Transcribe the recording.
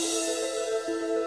うん。